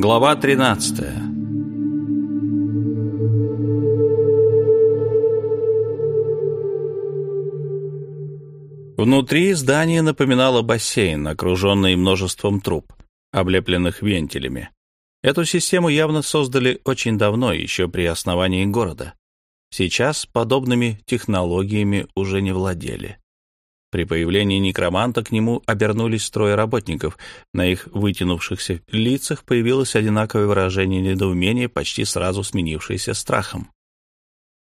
Глава 13 Внутри здание напоминало бассейн, окруженный множеством труб, облепленных вентилями. Эту систему явно создали очень давно, еще при основании города. Сейчас подобными технологиями уже не владели. При появлении некроманта к нему обернулись трое работников. На их вытянувшихся лицах появилось одинаковое выражение недоумения, почти сразу сменившееся страхом.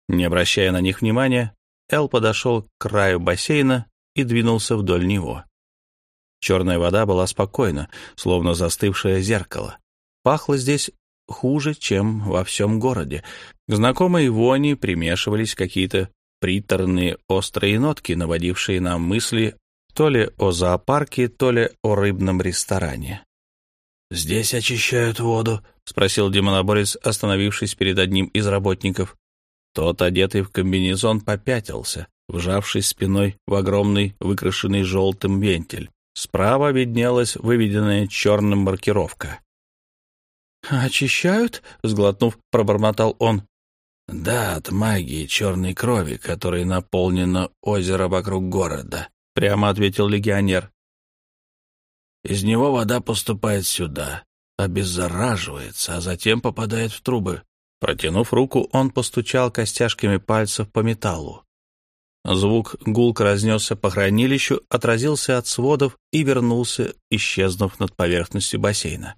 Не обращая на них внимания, Эл подошел к краю бассейна и двинулся вдоль него. Черная вода была спокойна, словно застывшее зеркало. Пахло здесь хуже, чем во всем городе. К знакомой вони примешивались какие-то приторные острые нотки, наводившие нам мысли то ли о зоопарке, то ли о рыбном ресторане. «Здесь очищают воду?» — спросил демоноборец, остановившись перед одним из работников. Тот, одетый в комбинезон, попятился, вжавшись спиной в огромный, выкрашенный желтым вентиль. Справа виднелась выведенная черным маркировка. «Очищают?» — сглотнув, пробормотал он. Да, от магии черной крови, которой наполнено озеро вокруг города, прямо ответил легионер. Из него вода поступает сюда, обеззараживается, а затем попадает в трубы. Протянув руку, он постучал костяшками пальцев по металлу. Звук гулко разнесся по хранилищу, отразился от сводов и вернулся, исчезнув над поверхностью бассейна.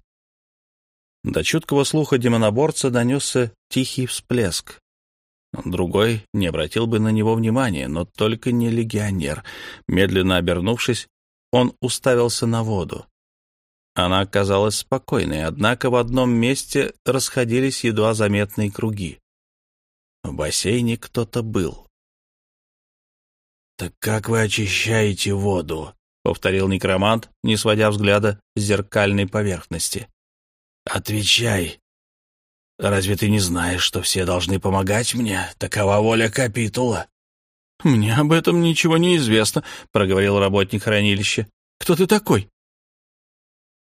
До чуткого слуха демоноборца донесся тихий всплеск. Другой не обратил бы на него внимания, но только не легионер. Медленно обернувшись, он уставился на воду. Она оказалась спокойной, однако в одном месте расходились едва заметные круги. В бассейне кто-то был. «Так как вы очищаете воду?» — повторил некромант, не сводя взгляда с зеркальной поверхности. «Отвечай. Разве ты не знаешь, что все должны помогать мне? Такова воля капитула». «Мне об этом ничего не известно», — проговорил работник хранилища. «Кто ты такой?»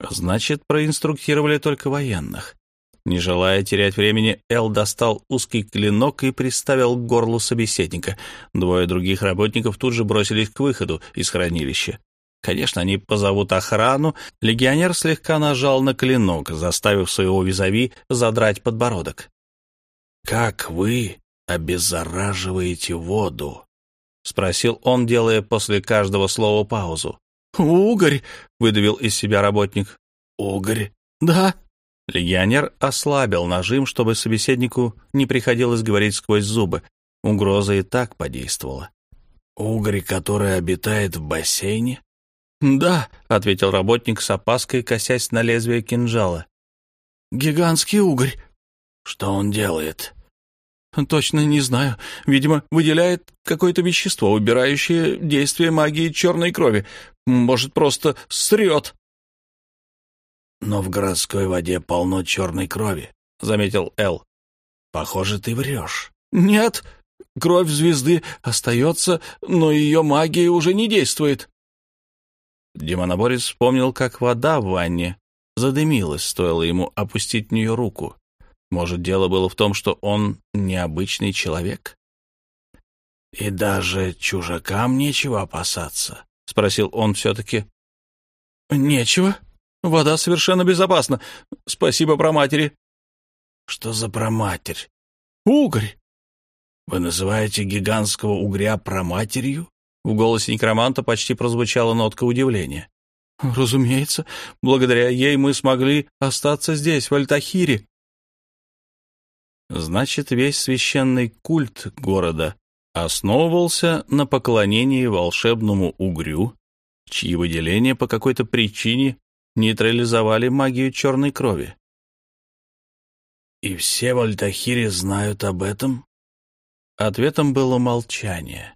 «Значит, проинструктировали только военных». Не желая терять времени, Эл достал узкий клинок и приставил к горлу собеседника. Двое других работников тут же бросились к выходу из хранилища. Конечно, они позовут охрану. Легионер слегка нажал на клинок, заставив своего визави задрать подбородок. «Как вы обеззараживаете воду?» — спросил он, делая после каждого слова паузу. «Угорь!» — выдавил из себя работник. «Угорь?» «Да». Легионер ослабил нажим, чтобы собеседнику не приходилось говорить сквозь зубы. Угроза и так подействовала. «Угорь, который обитает в бассейне?» «Да», — ответил работник с опаской, косясь на лезвие кинжала. «Гигантский угорь». «Что он делает?» «Точно не знаю. Видимо, выделяет какое-то вещество, убирающее действие магии черной крови. Может, просто срет». «Но в городской воде полно черной крови», — заметил Эл. «Похоже, ты врешь». «Нет, кровь звезды остается, но ее магия уже не действует». Демоноборец вспомнил, как вода в ванне задымилась, стоило ему опустить в нее руку. Может, дело было в том, что он необычный человек? — И даже чужакам нечего опасаться? — спросил он все-таки. — Нечего. Вода совершенно безопасна. Спасибо про матери. Что за проматерь? — Угорь. — Вы называете гигантского угря проматерью? В голосе некроманта почти прозвучала нотка удивления. «Разумеется, благодаря ей мы смогли остаться здесь, в Альтахире». Значит, весь священный культ города основывался на поклонении волшебному угрю, чьи выделения по какой-то причине нейтрализовали магию черной крови. «И все в Альтахире знают об этом?» Ответом было молчание.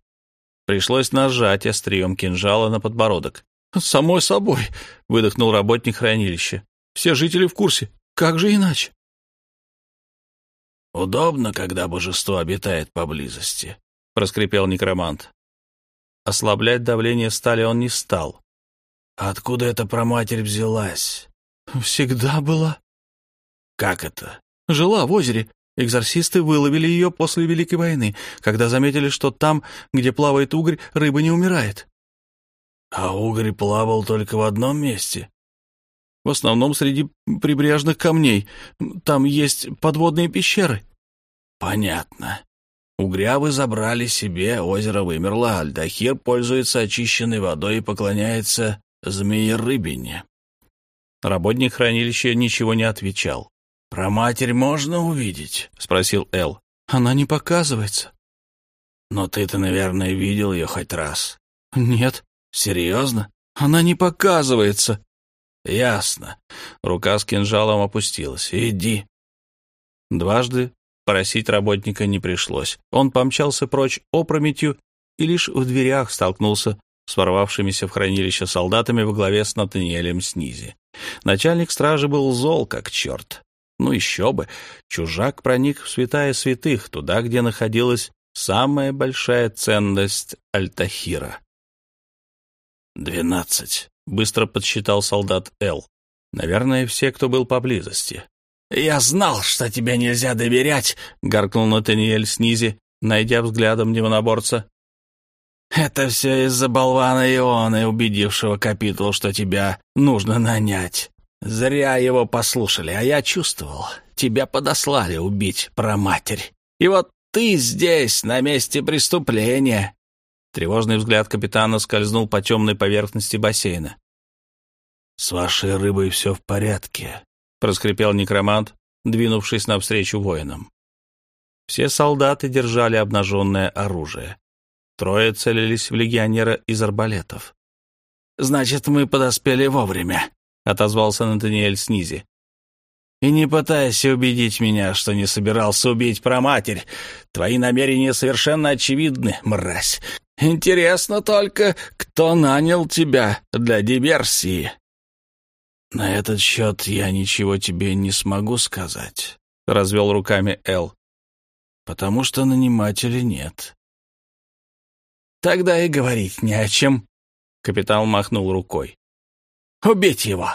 Пришлось нажать острием кинжала на подбородок. «Самой собой», — выдохнул работник хранилища. «Все жители в курсе. Как же иначе?» «Удобно, когда божество обитает поблизости», — проскрипел некромант. Ослаблять давление стали он не стал. «Откуда эта проматерь взялась?» «Всегда была». Как это? Жила в озере. Экзорсисты выловили ее после Великой войны, когда заметили, что там, где плавает угорь, рыба не умирает. А угорь плавал только в одном месте. В основном среди прибрежных камней. Там есть подводные пещеры. Понятно. Угря вы забрали себе, озеро вымерло, Альдахир пользуется очищенной водой и поклоняется змеи-рыбине. Работник хранилища ничего не отвечал. «Про матерь можно увидеть?» — спросил Эл. «Она не показывается». «Но ты-то, наверное, видел ее хоть раз». «Нет». «Серьезно?» «Она не показывается». «Ясно». Рука с кинжалом опустилась. «Иди». Дважды просить работника не пришлось. Он помчался прочь опрометью и лишь в дверях столкнулся с ворвавшимися в хранилище солдатами во главе с Натаниэлем Снизи. Начальник стражи был зол, как черт. Ну еще бы, чужак проник в святая святых, туда, где находилась самая большая ценность Альтахира. «Двенадцать», — быстро подсчитал солдат Эл. Наверное, все, кто был поблизости. «Я знал, что тебе нельзя доверять», — гаркнул Натаниэль Снизи, найдя взглядом демоноборца. «Это все из-за болвана Ионы, убедившего капитул, что тебя нужно нанять. Зря его послушали, а я чувствовал. Тебя подослали убить про матерь. И вот ты здесь, на месте преступления. Тревожный взгляд капитана скользнул по темной поверхности бассейна. «С вашей рыбой все в порядке», — проскрипел некромант, двинувшись навстречу воинам. Все солдаты держали обнаженное оружие. Трое целились в легионера из арбалетов. «Значит, мы подоспели вовремя», — отозвался Натаниэль Снизи. «И не пытайся убедить меня, что не собирался убить проматерь. Твои намерения совершенно очевидны, мразь. Интересно только, кто нанял тебя для диверсии?» «На этот счет я ничего тебе не смогу сказать», — развел руками Эл. «Потому что нанимателя нет». «Тогда и говорить не о чем», — капитан махнул рукой. Убить его!